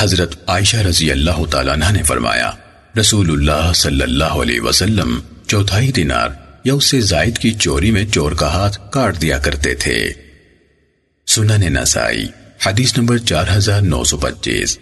حضرت عائشہ رضی اللہ تعالیٰ عنہ نے فرمایا، رسول اللہ صلی اللہ علیہ وسلم چوتھائی دینار یا اس سے زائد کی چوری میں چور کا ہاتھ کاٹ دیا کرتے تھے۔ سنن نسائی، حدیث نمبر چار ہزار نو سو پچیس۔